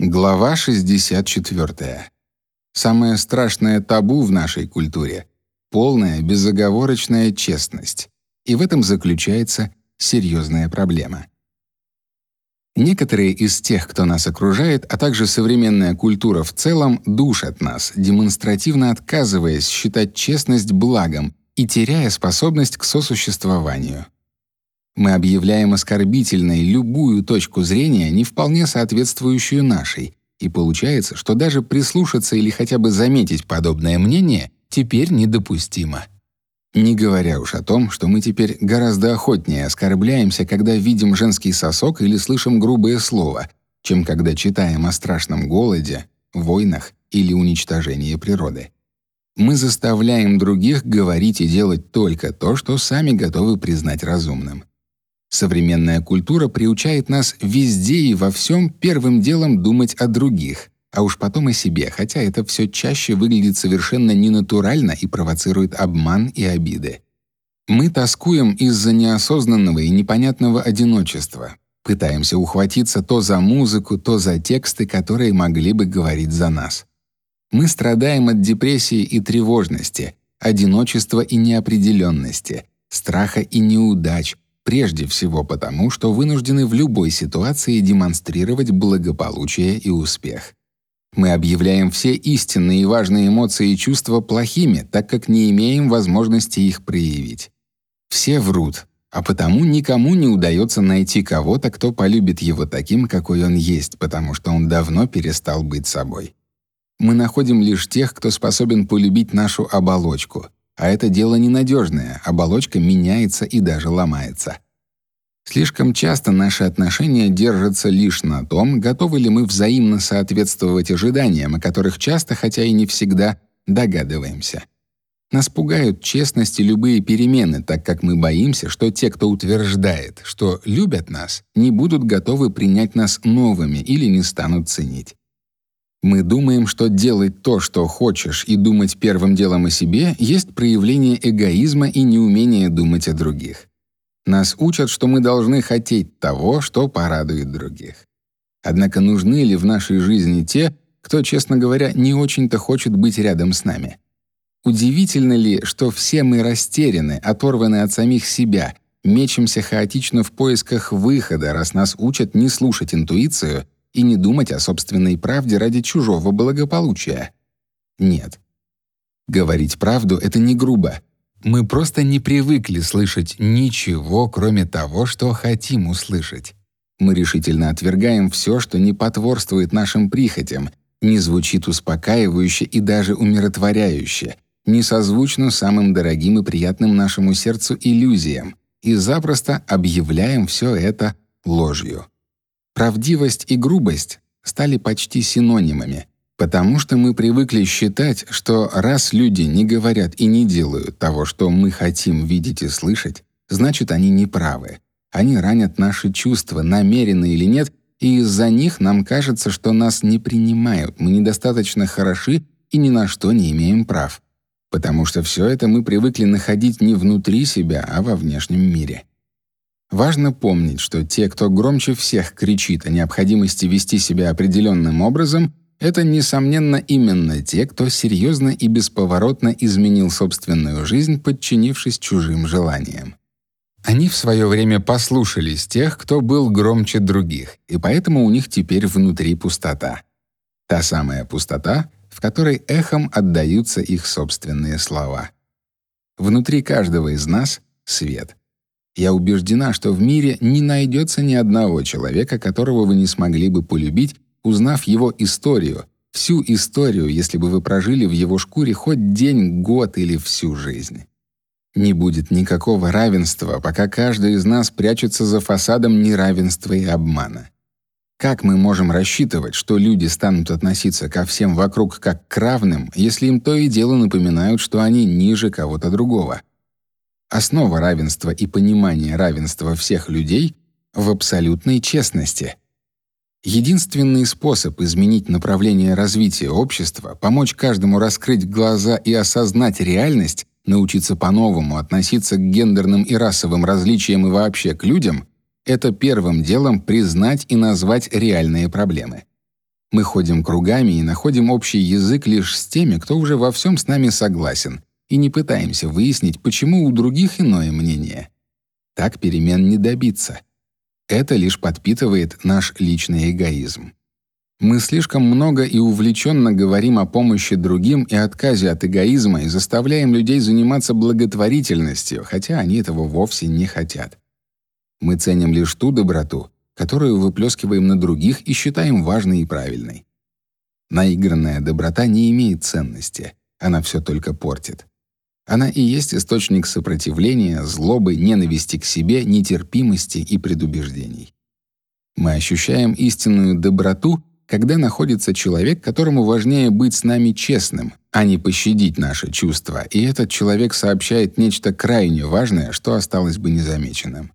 Глава 64. Самое страшное табу в нашей культуре — полная безоговорочная честность. И в этом заключается серьезная проблема. Некоторые из тех, кто нас окружает, а также современная культура в целом, душат нас, демонстративно отказываясь считать честность благом и теряя способность к сосуществованию. Мы объявляем оскорбительной любую точку зрения, не вполне соответствующую нашей, и получается, что даже прислушаться или хотя бы заметить подобное мнение теперь недопустимо. Не говоря уж о том, что мы теперь гораздо охотнее оскорбляемся, когда видим женский сосок или слышим грубое слово, чем когда читаем о страшном голоде, войнах или уничтожении природы. Мы заставляем других говорить и делать только то, что сами готовы признать разумным. Современная культура приучает нас везде и во всем первым делом думать о других, а уж потом о себе, хотя это все чаще выглядит совершенно ненатурально и провоцирует обман и обиды. Мы тоскуем из-за неосознанного и непонятного одиночества. Пытаемся ухватиться то за музыку, то за тексты, которые могли бы говорить за нас. Мы страдаем от депрессии и тревожности, одиночества и неопределенности, страха и неудач, Прежде всего потому, что вынуждены в любой ситуации демонстрировать благополучие и успех. Мы объявляем все истинные и важные эмоции и чувства плохими, так как не имеем возможности их проявить. Все врут, а потому никому не удается найти кого-то, кто полюбит его таким, какой он есть, потому что он давно перестал быть собой. Мы находим лишь тех, кто способен полюбить нашу оболочку — а это дело ненадежное, оболочка меняется и даже ломается. Слишком часто наши отношения держатся лишь на том, готовы ли мы взаимно соответствовать ожиданиям, о которых часто, хотя и не всегда, догадываемся. Нас пугают честность и любые перемены, так как мы боимся, что те, кто утверждает, что любят нас, не будут готовы принять нас новыми или не станут ценить. Мы думаем, что делать то, что хочешь, и думать первым делом о себе есть проявление эгоизма и неумение думать о других. Нас учат, что мы должны хотеть того, что порадует других. Однако нужны ли в нашей жизни те, кто, честно говоря, не очень-то хочет быть рядом с нами? Удивительно ли, что все мы растеряны, оторваны от самих себя, мечемся хаотично в поисках выхода, раз нас учат не слушать интуицию — и не думать о собственной правде ради чужого благополучия. Нет. Говорить правду — это не грубо. Мы просто не привыкли слышать ничего, кроме того, что хотим услышать. Мы решительно отвергаем все, что не потворствует нашим прихотям, не звучит успокаивающе и даже умиротворяюще, не созвучно самым дорогим и приятным нашему сердцу иллюзиям, и запросто объявляем все это ложью. Правдивость и грубость стали почти синонимами, потому что мы привыкли считать, что раз люди не говорят и не делают того, что мы хотим видеть и слышать, значит, они не правы. Они ранят наши чувства, намеренно или нет, и из-за них нам кажется, что нас не принимают, мы недостаточно хороши и ни на что не имеем прав. Потому что все это мы привыкли находить не внутри себя, а во внешнем мире. Важно помнить, что те, кто громче всех кричит о необходимости вести себя определенным образом, это несомненно именно те, кто серьезно и бесповоротно изменил собственную жизнь, подчинившись чужим желаниям. Они в свое время послушались тех, кто был громче других, и поэтому у них теперь внутри пустота. Та самая пустота, в которой эхом отдаются их собственные слова. Внутри каждого из нас свет. Я убеждена, что в мире не найдется ни одного человека, которого вы не смогли бы полюбить, узнав его историю, всю историю, если бы вы прожили в его шкуре хоть день, год или всю жизнь. Не будет никакого равенства, пока каждый из нас прячется за фасадом неравенства и обмана. Как мы можем рассчитывать, что люди станут относиться ко всем вокруг как к равным, если им то и дело напоминают, что они ниже кого-то другого? Основа равенства и понимания равенства всех людей в абсолютной честности. Единственный способ изменить направление развития общества, помочь каждому раскрыть глаза и осознать реальность, научиться по-новому относиться к гендерным и расовым различиям и вообще к людям, это первым делом признать и назвать реальные проблемы. Мы ходим кругами и находим общий язык лишь с теми, кто уже во всем с нами согласен, и не пытаемся выяснить, почему у других иное мнение. Так перемен не добиться. Это лишь подпитывает наш личный эгоизм. Мы слишком много и увлеченно говорим о помощи другим и отказе от эгоизма и заставляем людей заниматься благотворительностью, хотя они этого вовсе не хотят. Мы ценим лишь ту доброту, которую выплескиваем на других и считаем важной и правильной. Наигранная доброта не имеет ценности, она все только портит. Она и есть источник сопротивления, злобы, ненависти к себе, нетерпимости и предубеждений. Мы ощущаем истинную доброту, когда находится человек, которому важнее быть с нами честным, а не пощадить наши чувства, и этот человек сообщает нечто крайне важное, что осталось бы незамеченным.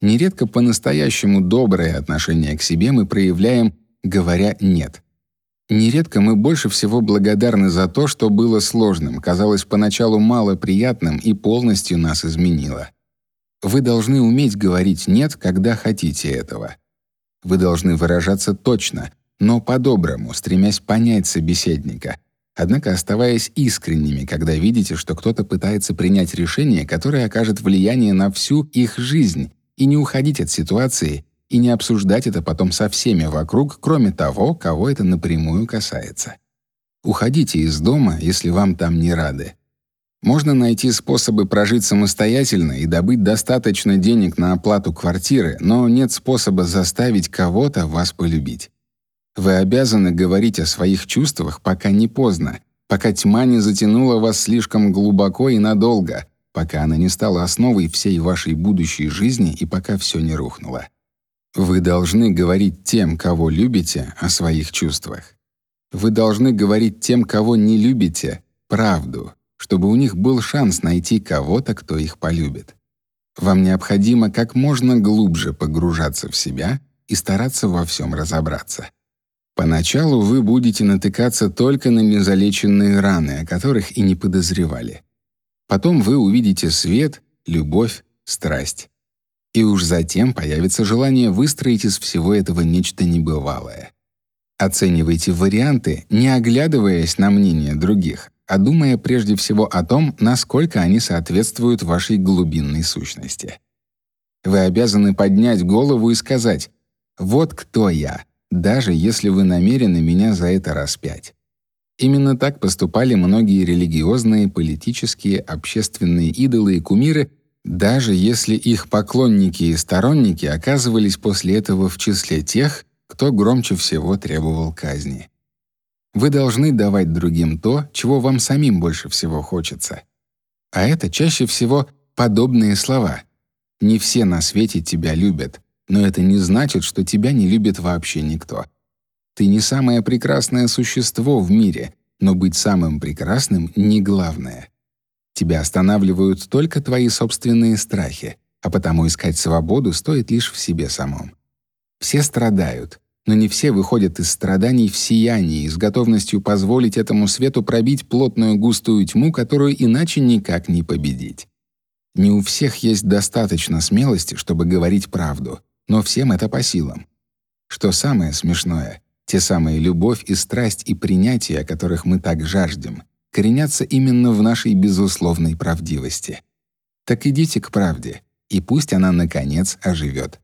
Нередко по-настоящему доброе отношение к себе мы проявляем, говоря «нет». Нередко мы больше всего благодарны за то, что было сложным, казалось поначалу мало приятным и полностью нас изменило. Вы должны уметь говорить «нет», когда хотите этого. Вы должны выражаться точно, но по-доброму, стремясь понять собеседника, однако оставаясь искренними, когда видите, что кто-то пытается принять решение, которое окажет влияние на всю их жизнь, и не уходить от ситуации и не обсуждать это потом со всеми вокруг, кроме того, кого это напрямую касается. Уходите из дома, если вам там не рады. Можно найти способы прожить самостоятельно и добыть достаточно денег на оплату квартиры, но нет способа заставить кого-то вас полюбить. Вы обязаны говорить о своих чувствах, пока не поздно, пока тьма не затянула вас слишком глубоко и надолго, пока она не стала основой всей вашей будущей жизни и пока все не рухнуло. Вы должны говорить тем, кого любите, о своих чувствах. Вы должны говорить тем, кого не любите, правду, чтобы у них был шанс найти кого-то, кто их полюбит. Вам необходимо как можно глубже погружаться в себя и стараться во всем разобраться. Поначалу вы будете натыкаться только на незалеченные раны, о которых и не подозревали. Потом вы увидите свет, любовь, страсть. И уж затем появится желание выстроить из всего этого нечто небывалое. Оценивайте варианты, не оглядываясь на мнение других, а думая прежде всего о том, насколько они соответствуют вашей глубинной сущности. Вы обязаны поднять голову и сказать: "Вот кто я" даже если вы намерены меня за это распять. Именно так поступали многие религиозные, политические, общественные идолы и кумиры, даже если их поклонники и сторонники оказывались после этого в числе тех, кто громче всего требовал казни. Вы должны давать другим то, чего вам самим больше всего хочется. А это чаще всего подобные слова. Не все на свете тебя любят, но это не значит, что тебя не любит вообще никто. Ты не самое прекрасное существо в мире, но быть самым прекрасным не главное. Тебя останавливают только твои собственные страхи, а потому искать свободу стоит лишь в себе самом. Все страдают, но не все выходят из страданий в сиянии с готовностью позволить этому свету пробить плотную густую тьму, которую иначе никак не победить. Не у всех есть достаточно смелости, чтобы говорить правду — но всем это по силам. Что самое смешное, те самые любовь и страсть и принятие, которых мы так жаждем, коренятся именно в нашей безусловной правдивости. Так идите к правде, и пусть она наконец оживет.